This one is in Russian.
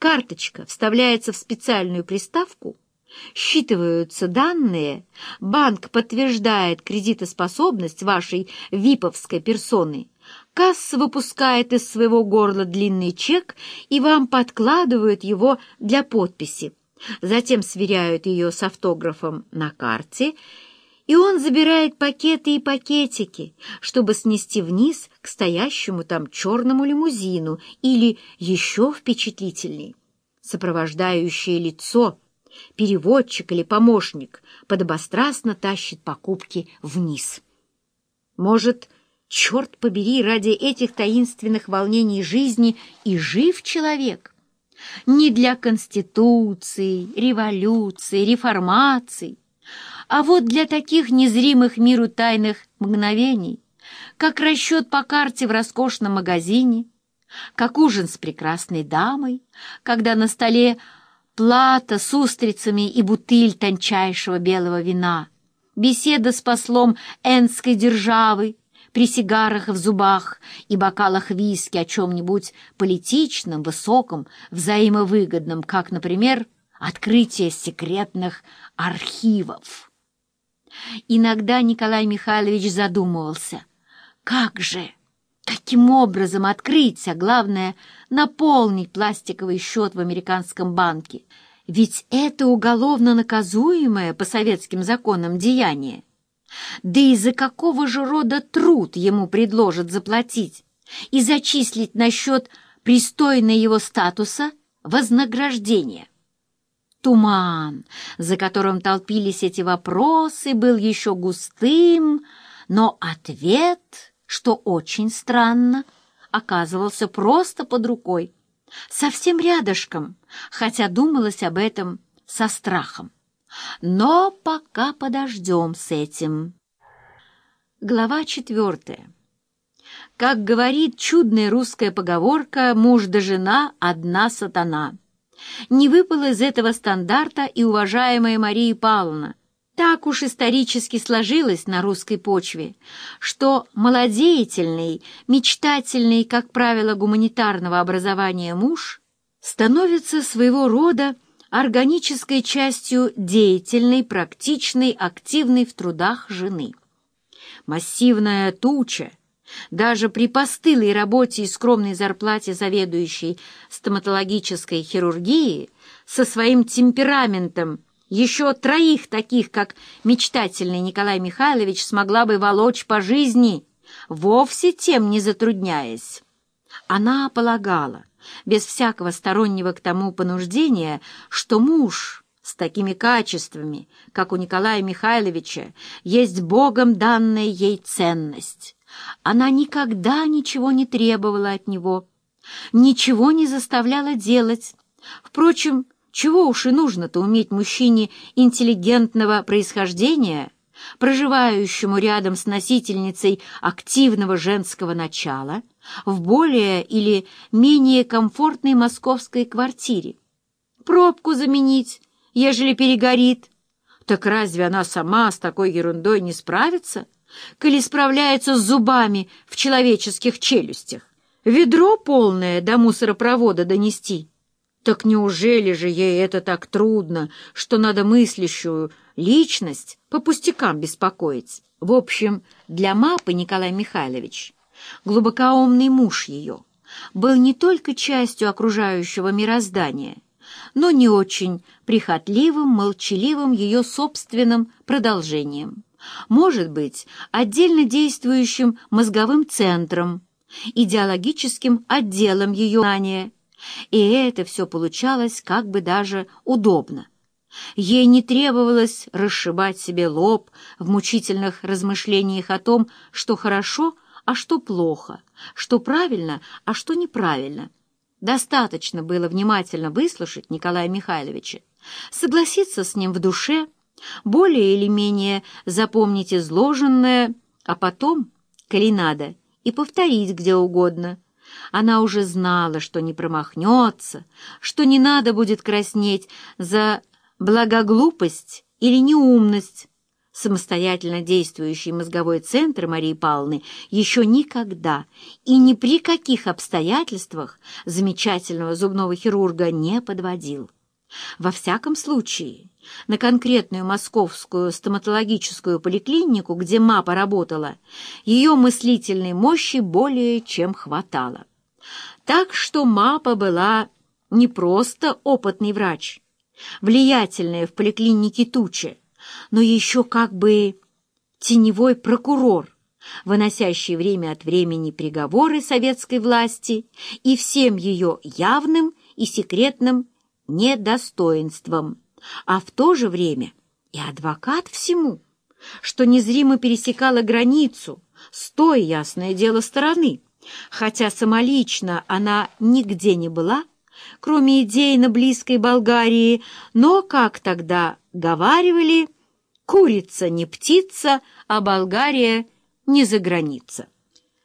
Карточка вставляется в специальную приставку, считываются данные, банк подтверждает кредитоспособность вашей виповской персоны, касса выпускает из своего горла длинный чек и вам подкладывают его для подписи. Затем сверяют ее с автографом на карте и он забирает пакеты и пакетики, чтобы снести вниз к стоящему там черному лимузину или еще впечатлительней. Сопровождающее лицо, переводчик или помощник подобострастно тащит покупки вниз. Может, черт побери, ради этих таинственных волнений жизни и жив человек? Не для конституции, революции, реформации, а вот для таких незримых миру тайных мгновений, как расчет по карте в роскошном магазине, как ужин с прекрасной дамой, когда на столе плата с устрицами и бутыль тончайшего белого вина, беседа с послом Энской державы при сигарах в зубах и бокалах виски о чем-нибудь политичном, высоком, взаимовыгодном, как, например, открытие секретных архивов. Иногда Николай Михайлович задумывался, как же, каким образом открыть, а главное, наполнить пластиковый счет в американском банке, ведь это уголовно наказуемое по советским законам деяние. Да и за какого же рода труд ему предложат заплатить и зачислить на счет пристойной его статуса вознаграждение? Туман, за которым толпились эти вопросы, был еще густым, но ответ, что очень странно, оказывался просто под рукой, совсем рядышком, хотя думалось об этом со страхом. Но пока подождем с этим. Глава четвертая. Как говорит чудная русская поговорка «муж да жена – одна сатана». Не выпала из этого стандарта и уважаемая Мария Павловна. Так уж исторически сложилось на русской почве, что малодеятельный, мечтательный, как правило, гуманитарного образования муж становится своего рода органической частью деятельной, практичной, активной в трудах жены. Массивная туча, даже при постылой работе и скромной зарплате заведующей стоматологической хирургии со своим темпераментом еще троих таких, как мечтательный Николай Михайлович, смогла бы волочь по жизни, вовсе тем не затрудняясь. Она полагала, без всякого стороннего к тому понуждения, что муж с такими качествами, как у Николая Михайловича, есть Богом данная ей ценность. Она никогда ничего не требовала от него, ничего не заставляла делать. Впрочем, чего уж и нужно-то уметь мужчине интеллигентного происхождения, проживающему рядом с носительницей активного женского начала, в более или менее комфортной московской квартире. Пробку заменить, ежели перегорит. Так разве она сама с такой ерундой не справится? коли справляется с зубами в человеческих челюстях. Ведро полное до мусоропровода донести. Так неужели же ей это так трудно, что надо мыслящую личность по пустякам беспокоить? В общем, для Мапы Николай Михайлович, глубокоумный муж ее, был не только частью окружающего мироздания, но не очень прихотливым, молчаливым ее собственным продолжением может быть отдельно действующим мозговым центром, идеологическим отделом ее знания, и это все получалось как бы даже удобно. Ей не требовалось расшибать себе лоб в мучительных размышлениях о том, что хорошо, а что плохо, что правильно, а что неправильно. Достаточно было внимательно выслушать Николая Михайловича, согласиться с ним в душе – более или менее запомнить изложенное, а потом, коли надо, и повторить где угодно. Она уже знала, что не промахнется, что не надо будет краснеть за благоглупость или неумность. Самостоятельно действующий мозговой центр Марии Павловны еще никогда и ни при каких обстоятельствах замечательного зубного хирурга не подводил. Во всяком случае, на конкретную московскую стоматологическую поликлинику, где МАПа работала, ее мыслительной мощи более чем хватало. Так что МАПа была не просто опытный врач, влиятельная в поликлинике туча, но еще как бы теневой прокурор, выносящий время от времени приговоры советской власти и всем ее явным и секретным недостоинством, а в то же время и адвокат всему, что незримо пересекала границу с той, ясное дело, стороны, хотя самолично она нигде не была, кроме идей на близкой Болгарии, но, как тогда говаривали, курица не птица, а Болгария не за граница.